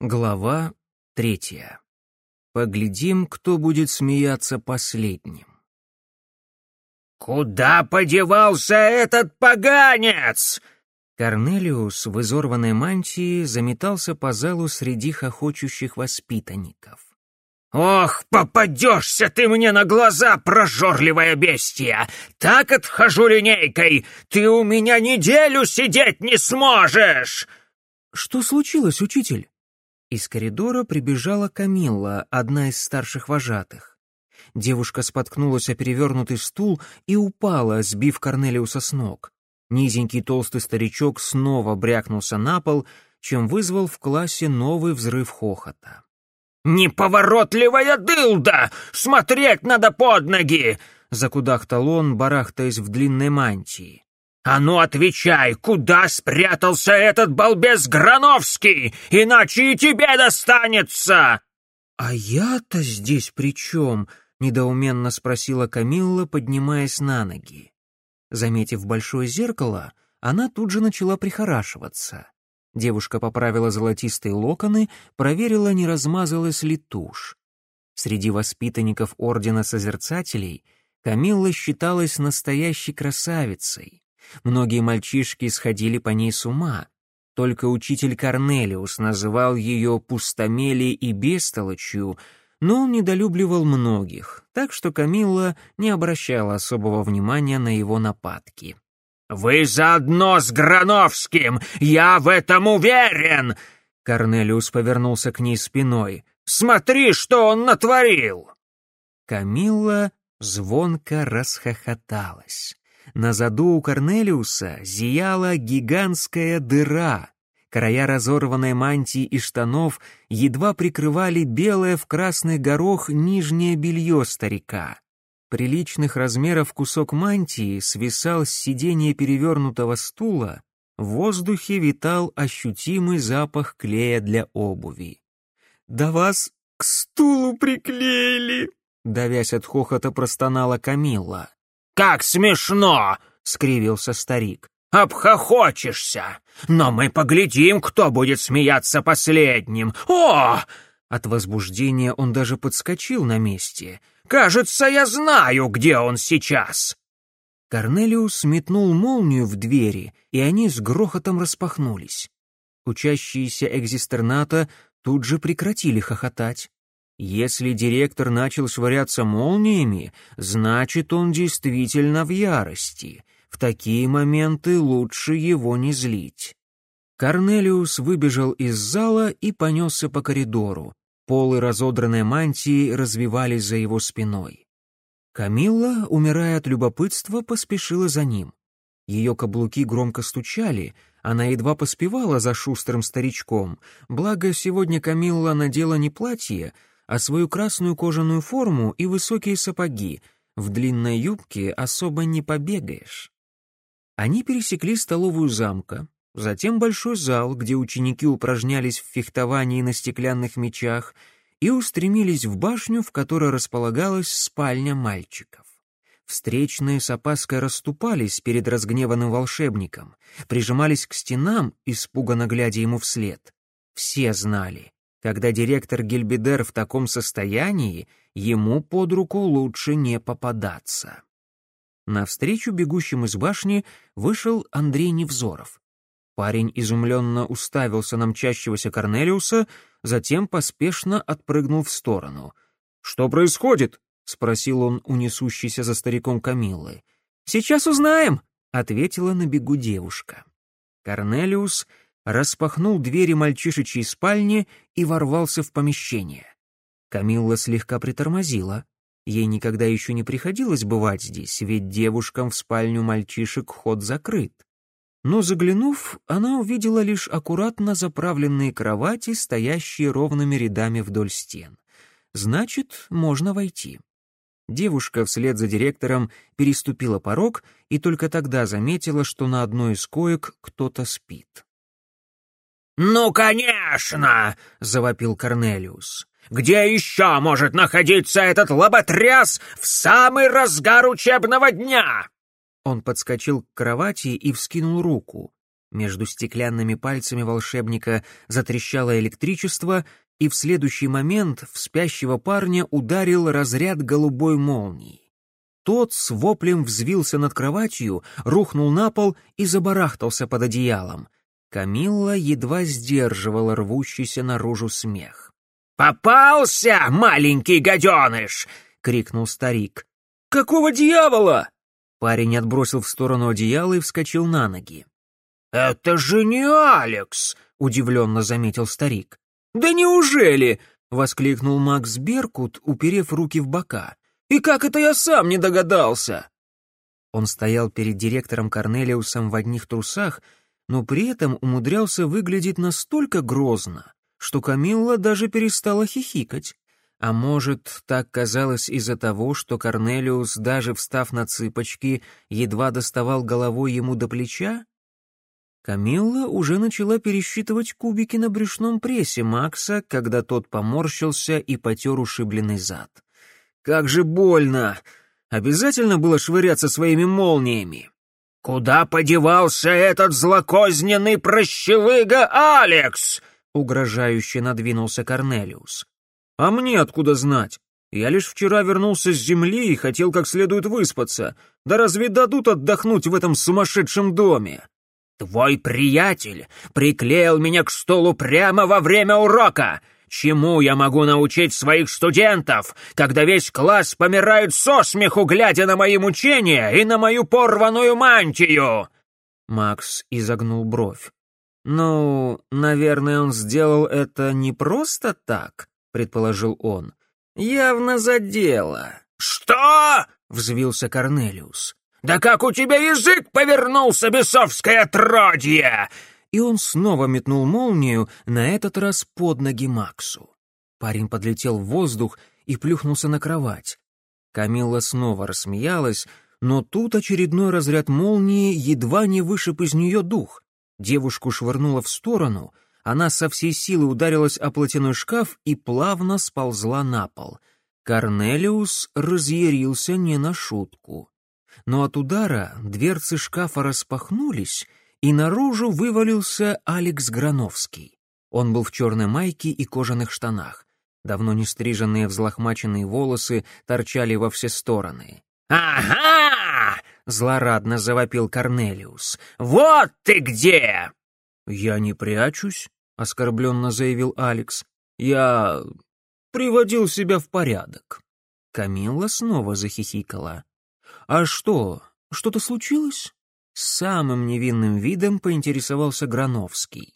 Глава третья. Поглядим, кто будет смеяться последним. «Куда подевался этот поганец?» Корнелиус в изорванной мантии заметался по залу среди хохочущих воспитанников. «Ох, попадешься ты мне на глаза, прожорливая бестия! Так отхожу линейкой! Ты у меня неделю сидеть не сможешь!» «Что случилось, учитель?» Из коридора прибежала Камилла, одна из старших вожатых. Девушка споткнулась о перевернутый стул и упала, сбив Корнелиуса с ног. Низенький толстый старичок снова брякнулся на пол, чем вызвал в классе новый взрыв хохота. «Неповоротливая дылда! Смотреть надо под ноги!» — закудахтал он, барахтаясь в длинной мантии. «А ну отвечай, куда спрятался этот балбес Грановский? Иначе и тебе достанется!» «А я-то здесь при чем?» — недоуменно спросила Камилла, поднимаясь на ноги. Заметив большое зеркало, она тут же начала прихорашиваться. Девушка поправила золотистые локоны, проверила, не размазалась ли тушь. Среди воспитанников Ордена Созерцателей Камилла считалась настоящей красавицей. Многие мальчишки сходили по ней с ума. Только учитель Корнелиус называл ее пустомелей и бестолочью, но он недолюбливал многих, так что Камилла не обращала особого внимания на его нападки. «Вы заодно с Грановским! Я в этом уверен!» Корнелиус повернулся к ней спиной. «Смотри, что он натворил!» Камилла звонко расхохоталась. На заду у Корнелиуса зияла гигантская дыра. Края разорванной мантии и штанов едва прикрывали белое в красный горох нижнее белье старика. Приличных размеров кусок мантии свисал с сиденья перевернутого стула, в воздухе витал ощутимый запах клея для обуви. «Да вас к стулу приклеили!» Давясь от хохота, простонала Камилла. «Как смешно!» — скривился старик. «Обхохочешься! Но мы поглядим, кто будет смеяться последним! О!» От возбуждения он даже подскочил на месте. «Кажется, я знаю, где он сейчас!» Корнелиус метнул молнию в двери, и они с грохотом распахнулись. Учащиеся экзистерната тут же прекратили хохотать. Если директор начал швыряться молниями, значит, он действительно в ярости. В такие моменты лучше его не злить. Корнелиус выбежал из зала и понесся по коридору. Полы разодранной мантии развивались за его спиной. Камилла, умирая от любопытства, поспешила за ним. Ее каблуки громко стучали, она едва поспевала за шустрым старичком, благо сегодня Камилла надела не платье, а свою красную кожаную форму и высокие сапоги. В длинной юбке особо не побегаешь. Они пересекли столовую замка, затем большой зал, где ученики упражнялись в фехтовании на стеклянных мечах, и устремились в башню, в которой располагалась спальня мальчиков. Встречные с опаской расступались перед разгневанным волшебником, прижимались к стенам, испуганно глядя ему вслед. Все знали, когда директор Гельбедер в таком состоянии, ему под руку лучше не попадаться. Навстречу бегущим из башни вышел Андрей Невзоров. Парень изумленно уставился на мчащегося Корнелиуса, затем поспешно отпрыгнул в сторону. «Что происходит?» — спросил он у несущейся за стариком Камиллы. «Сейчас узнаем», — ответила на бегу девушка. Корнелиус распахнул двери мальчишечьей спальни и ворвался в помещение. Камилла слегка притормозила. Ей никогда еще не приходилось бывать здесь, ведь девушкам в спальню мальчишек ход закрыт. Но заглянув, она увидела лишь аккуратно заправленные кровати, стоящие ровными рядами вдоль стен. Значит, можно войти. Девушка вслед за директором переступила порог и только тогда заметила, что на одной из коек кто-то спит. «Ну, конечно!» — завопил Корнелиус. «Где еще может находиться этот лоботряс в самый разгар учебного дня?» Он подскочил к кровати и вскинул руку. Между стеклянными пальцами волшебника затрещало электричество, и в следующий момент в спящего парня ударил разряд голубой молнии. Тот с воплем взвился над кроватью, рухнул на пол и забарахтался под одеялом. Камилла едва сдерживала рвущийся наружу смех. «Попался, маленький гаденыш!» — крикнул старик. «Какого дьявола?» Парень отбросил в сторону одеяла и вскочил на ноги. «Это же не Алекс!» — удивленно заметил старик. «Да неужели?» — воскликнул Макс Беркут, уперев руки в бока. «И как это я сам не догадался?» Он стоял перед директором Корнелиусом в одних трусах, но при этом умудрялся выглядеть настолько грозно, что Камилла даже перестала хихикать. А может, так казалось из-за того, что Корнелиус, даже встав на цыпочки, едва доставал головой ему до плеча? Камилла уже начала пересчитывать кубики на брюшном прессе Макса, когда тот поморщился и потер ушибленный зад. «Как же больно! Обязательно было швыряться своими молниями!» «Куда подевался этот злокозненный прощелыга Алекс?» — угрожающе надвинулся Корнелиус. «А мне откуда знать? Я лишь вчера вернулся с земли и хотел как следует выспаться. Да разве дадут отдохнуть в этом сумасшедшем доме?» «Твой приятель приклеил меня к столу прямо во время урока. Чему я могу научить своих студентов, когда весь класс помирает со смеху, глядя на мои мучения и на мою порванную мантию?» Макс изогнул бровь. «Ну, наверное, он сделал это не просто так», — предположил он. «Явно за дело». «Что?» — взвился Корнелиус. «Да как у тебя язык повернулся, бесовское отродье!» И он снова метнул молнию, на этот раз под ноги Максу. Парень подлетел в воздух и плюхнулся на кровать. Камилла снова рассмеялась, но тут очередной разряд молнии едва не вышиб из нее дух. Девушку швырнуло в сторону, она со всей силы ударилась о платяной шкаф и плавно сползла на пол. Корнелиус разъярился не на шутку но от удара дверцы шкафа распахнулись, и наружу вывалился Алекс Грановский. Он был в черной майке и кожаных штанах. Давно не стриженные взлохмаченные волосы торчали во все стороны. «Ага!» — злорадно завопил Корнелиус. «Вот ты где!» «Я не прячусь», — оскорбленно заявил Алекс. «Я приводил себя в порядок». Камилла снова захихикала. «А что, что-то случилось?» С самым невинным видом поинтересовался Грановский.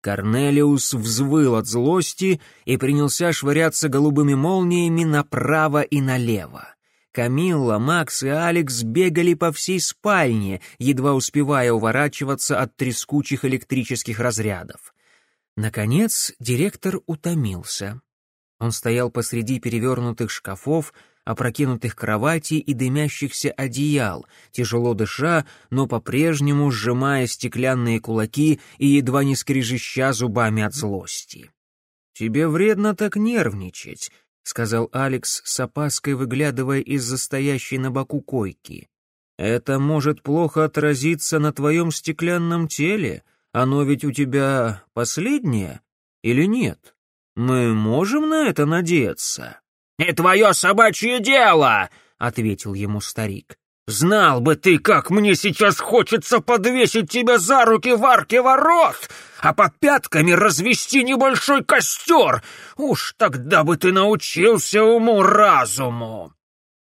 Корнелиус взвыл от злости и принялся швыряться голубыми молниями направо и налево. Камилла, Макс и Алекс бегали по всей спальне, едва успевая уворачиваться от трескучих электрических разрядов. Наконец директор утомился. Он стоял посреди перевернутых шкафов, опрокинутых кроватей и дымящихся одеял, тяжело дыша, но по-прежнему сжимая стеклянные кулаки и едва не скрежеща зубами от злости. «Тебе вредно так нервничать», — сказал Алекс с опаской, выглядывая из-за на боку койки. «Это может плохо отразиться на твоем стеклянном теле. Оно ведь у тебя последнее или нет? Мы можем на это надеяться?» «Не твое собачье дело!» — ответил ему старик. «Знал бы ты, как мне сейчас хочется подвесить тебя за руки в арке ворот, а под пятками развести небольшой костер! Уж тогда бы ты научился уму-разуму!»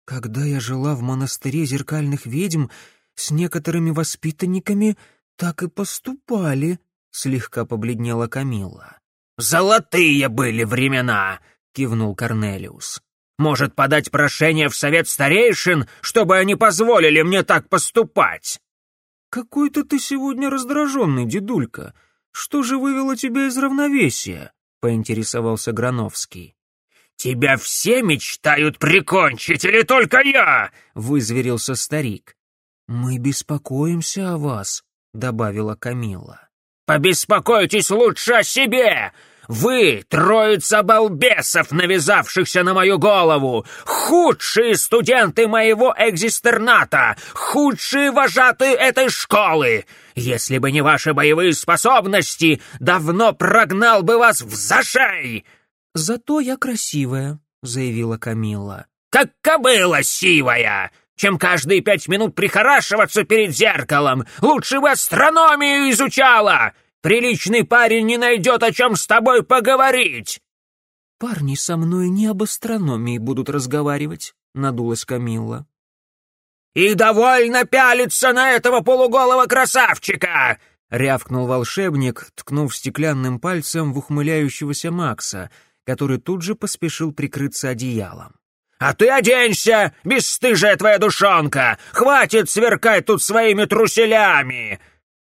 «Когда я жила в монастыре зеркальных ведьм, с некоторыми воспитанниками так и поступали», — слегка побледнела Камила. «Золотые были времена!» — кивнул Корнелиус. «Может, подать прошение в совет старейшин, чтобы они позволили мне так поступать?» «Какой-то ты сегодня раздраженный, дедулька. Что же вывело тебя из равновесия?» — поинтересовался Грановский. «Тебя все мечтают прикончить, или только я?» — вызверился старик. «Мы беспокоимся о вас», — добавила Камила. «Побеспокойтесь лучше о себе! Вы, троица балбесов, навязавшихся на мою голову, худшие студенты моего экзистерната, худшие вожатые этой школы. Если бы не ваши боевые способности, давно прогнал бы вас в зашей!» «Зато я красивая», — заявила Камилла. «Как кобыла сивая! Чем каждые пять минут прихорашиваться перед зеркалом! Лучше бы астрономию изучала! Приличный парень не найдет, о чем с тобой поговорить!» «Парни со мной не об астрономии будут разговаривать», — надулась Камилла. «И довольно пялиться на этого полуголого красавчика!» — рявкнул волшебник, ткнув стеклянным пальцем в ухмыляющегося Макса, который тут же поспешил прикрыться одеялом. «А ты оденься, бесстыжая твоя душонка! Хватит сверкать тут своими труселями!»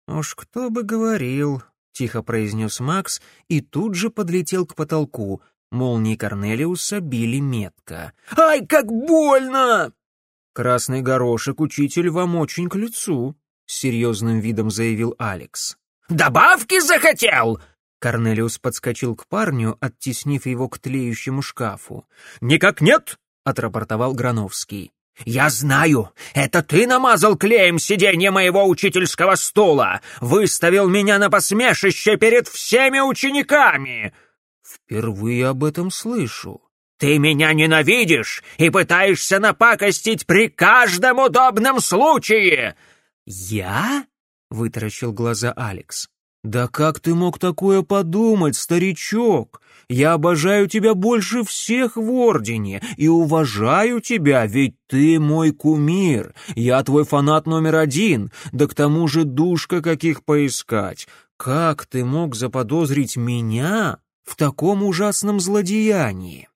«Уж кто бы говорил», — тихо произнес Макс и тут же подлетел к потолку. Молнии Корнелиуса били метко. «Ай, как больно!» «Красный горошек, учитель, вам очень к лицу», — с серьезным видом заявил Алекс. «Добавки захотел?» Корнелиус подскочил к парню, оттеснив его к тлеющему шкафу. «Никак нет!» — отрапортовал Грановский. «Я знаю! Это ты намазал клеем сиденье моего учительского стула! Выставил меня на посмешище перед всеми учениками!» «Впервые об этом слышу». «Ты меня ненавидишь и пытаешься напакостить при каждом удобном случае!» «Я?» — вытаращил глаза Алекс. «Да как ты мог такое подумать, старичок? Я обожаю тебя больше всех в Ордене и уважаю тебя, ведь ты мой кумир. Я твой фанат номер один, да к тому же душка каких поискать. Как ты мог заподозрить меня в таком ужасном злодеянии?»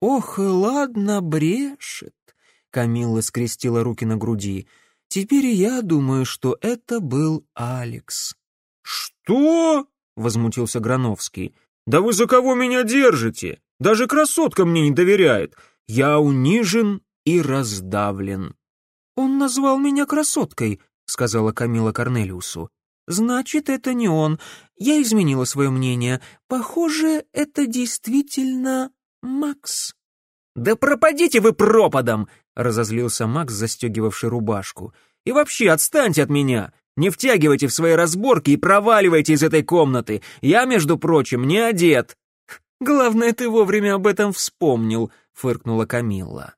«Ох, ладно, брешет», — Камилла скрестила руки на груди. «Теперь я думаю, что это был Алекс». «Что?» — возмутился Грановский. «Да вы за кого меня держите? Даже красотка мне не доверяет. Я унижен и раздавлен». «Он назвал меня красоткой», — сказала Камила Корнелиусу. «Значит, это не он. Я изменила свое мнение. Похоже, это действительно Макс». «Да пропадите вы пропадом!» — разозлился Макс, застегивавший рубашку. «И вообще, отстаньте от меня! Не втягивайте в свои разборки и проваливайте из этой комнаты. Я, между прочим, не одет». «Главное, ты вовремя об этом вспомнил», — фыркнула Камилла.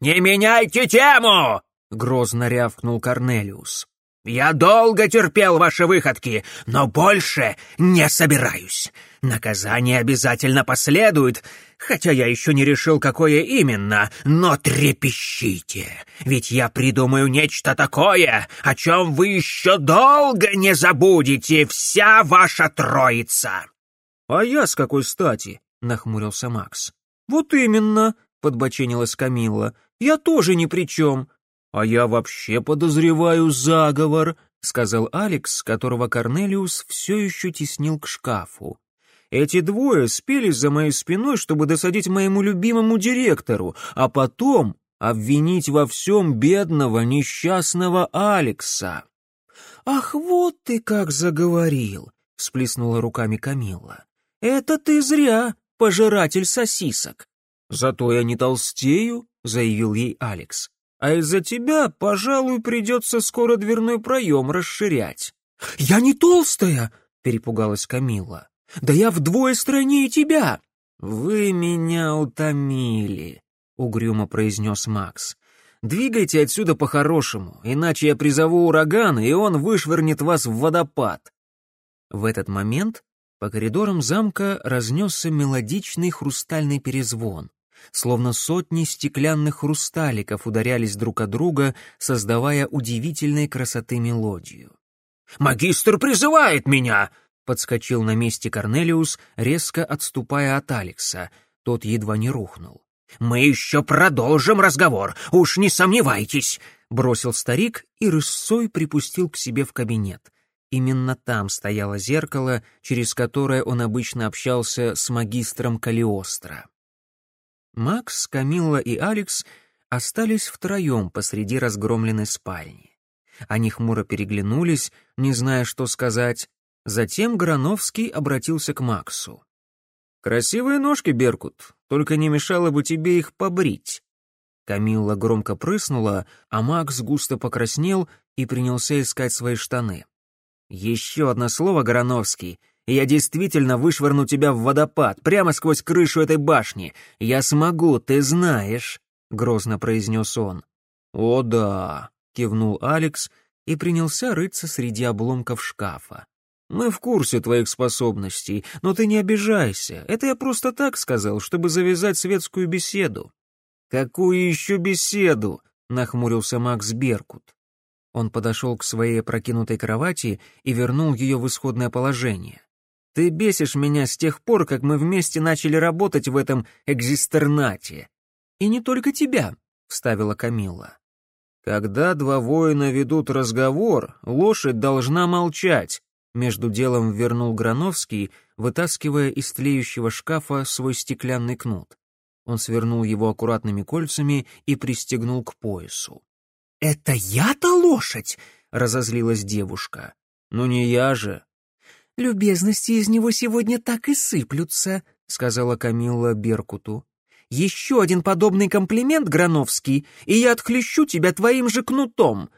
«Не меняйте тему!» — грозно рявкнул Корнелиус. «Я долго терпел ваши выходки, но больше не собираюсь. Наказание обязательно последует, хотя я еще не решил, какое именно, но трепещите, ведь я придумаю нечто такое, о чем вы еще долго не забудете, вся ваша троица». «А я с какой стати?» — нахмурился Макс. «Вот именно», — подбоченилась Камилла, — «я тоже ни при чем». «А я вообще подозреваю заговор», — сказал Алекс, которого Корнелиус все еще теснил к шкафу. Эти двое спелись за моей спиной, чтобы досадить моему любимому директору, а потом обвинить во всем бедного, несчастного Алекса. «Ах, вот ты как заговорил!» — всплеснула руками Камилла. «Это ты зря, пожиратель сосисок!» «Зато я не толстею», — заявил ей Алекс. «А из-за тебя, пожалуй, придется скоро дверной проем расширять». «Я не толстая!» — перепугалась Камилла. Да я вдвое стройнее тебя!» «Вы меня утомили», — угрюмо произнес Макс. «Двигайте отсюда по-хорошему, иначе я призову ураган, и он вышвырнет вас в водопад». В этот момент по коридорам замка разнесся мелодичный хрустальный перезвон, словно сотни стеклянных хрусталиков ударялись друг о друга, создавая удивительной красоты мелодию. «Магистр призывает меня!» Подскочил на месте Корнелиус, резко отступая от Алекса. Тот едва не рухнул. «Мы еще продолжим разговор, уж не сомневайтесь!» Бросил старик и рысцой припустил к себе в кабинет. Именно там стояло зеркало, через которое он обычно общался с магистром Калиостро. Макс, Камилла и Алекс остались втроем посреди разгромленной спальни. Они хмуро переглянулись, не зная, что сказать, Затем Грановский обратился к Максу. «Красивые ножки, Беркут, только не мешало бы тебе их побрить». Камилла громко прыснула, а Макс густо покраснел и принялся искать свои штаны. «Еще одно слово, Гороновский, и я действительно вышвырну тебя в водопад, прямо сквозь крышу этой башни. Я смогу, ты знаешь», — грозно произнес он. «О да», — кивнул Алекс и принялся рыться среди обломков шкафа. «Мы в курсе твоих способностей, но ты не обижайся. Это я просто так сказал, чтобы завязать светскую беседу». «Какую еще беседу?» — нахмурился Макс Беркут. Он подошел к своей опрокинутой кровати и вернул ее в исходное положение. «Ты бесишь меня с тех пор, как мы вместе начали работать в этом экзистернате». «И не только тебя», — вставила Камилла. «Когда два воина ведут разговор, лошадь должна молчать», — между делом вернул Грановский, вытаскивая из тлеющего шкафа свой стеклянный кнут. Он свернул его аккуратными кольцами и пристегнул к поясу. «Это я-то лошадь?» — разозлилась девушка. «Ну не я же». «Любезности из него сегодня так и сыплются», — сказала Камилла Беркуту. «Еще один подобный комплимент, Грановский, и я отхлещу тебя твоим же кнутом».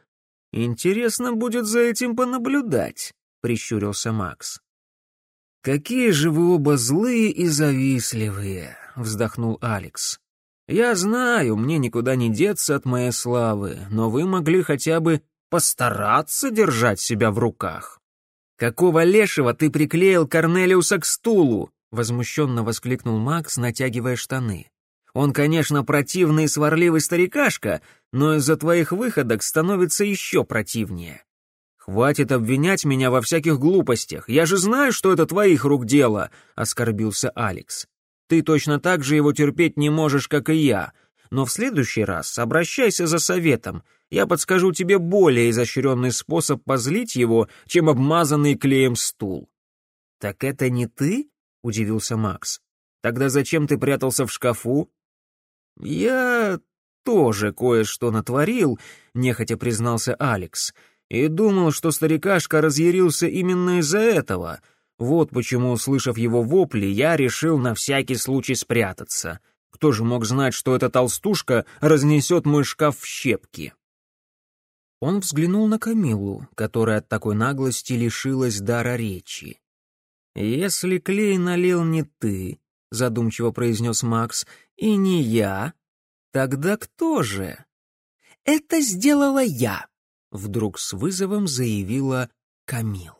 «Интересно будет за этим понаблюдать», — прищурился Макс. «Какие же вы оба злые и завистливые», — вздохнул Алекс. Я знаю, мне никуда не деться от моей славы, но вы могли хотя бы постараться держать себя в руках. Какого лешего ты приклеил Корнелиуса к стулу? возмущенно воскликнул Макс, натягивая штаны. Он, конечно, противный и сварливый старикашка, но из-за твоих выходок становится еще противнее. Хватит обвинять меня во всяких глупостях. Я же знаю, что это твоих рук дело, оскорбился Алекс. Ты точно так же его терпеть не можешь, как и я. Но в следующий раз обращайся за советом. Я подскажу тебе более изощренный способ позлить его, чем обмазанный клеем стул». «Так это не ты?» — удивился Макс. «Тогда зачем ты прятался в шкафу?» «Я тоже кое-что натворил», — нехотя признался Алекс. «И думал, что старикашка разъярился именно из-за этого». Вот почему, услышав его вопли, я решил на всякий случай спрятаться. Кто же мог знать, что эта толстушка разнесет мой шкаф в щепки? Он взглянул на Камилу, которая от такой наглости лишилась дара речи. «Если клей налил не ты», — задумчиво произнес Макс, — «и не я, тогда кто же?» «Это сделала я», — вдруг с вызовом заявила Камила.